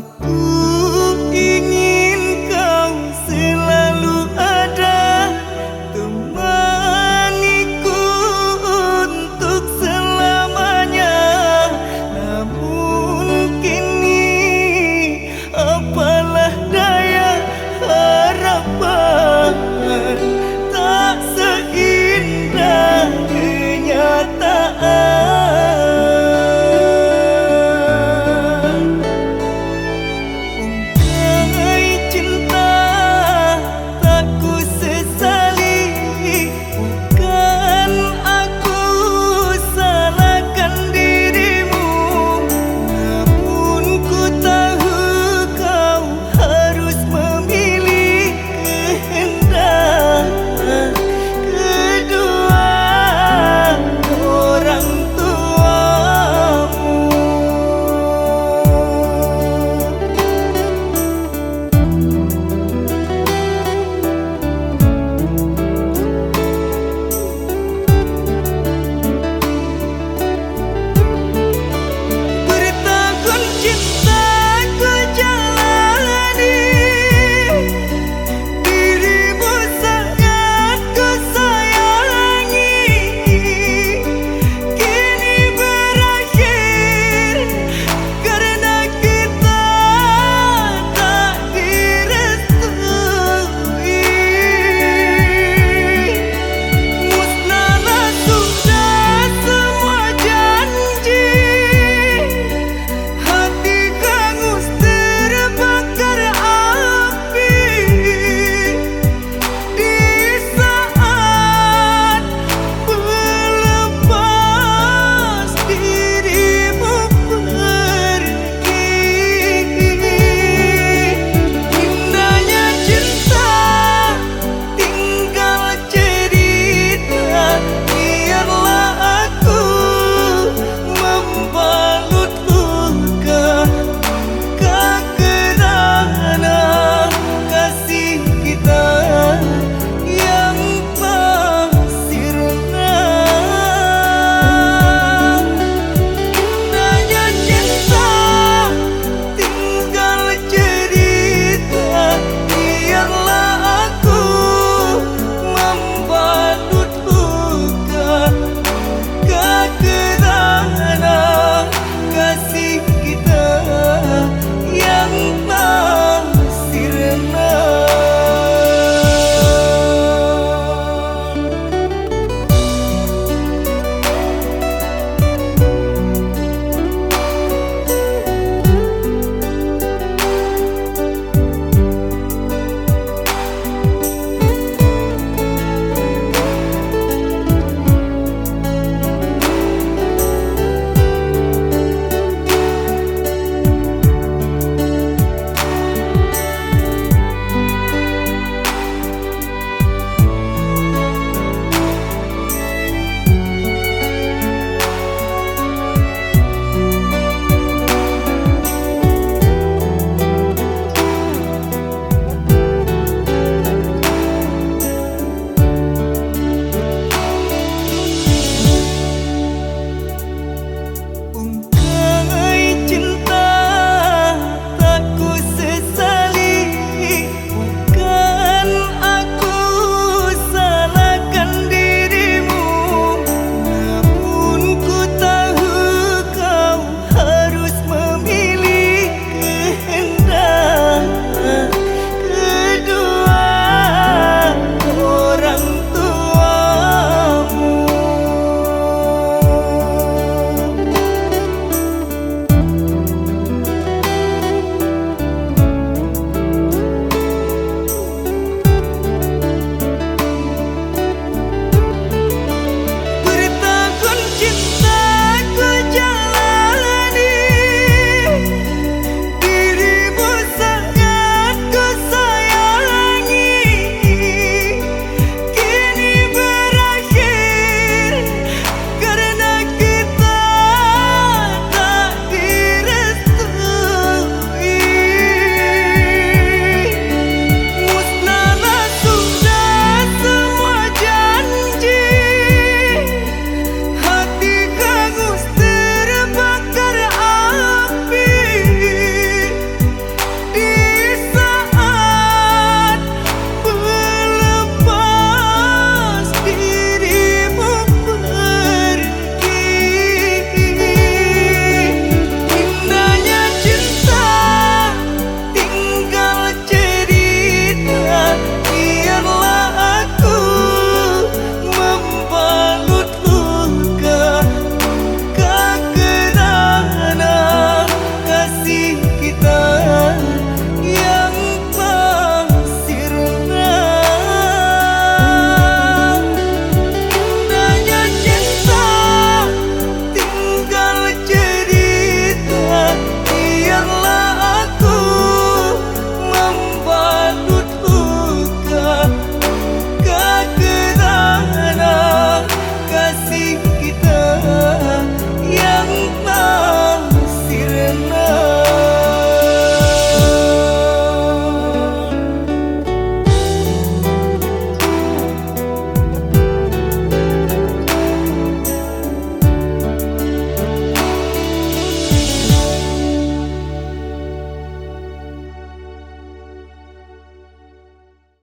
like